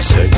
Sick.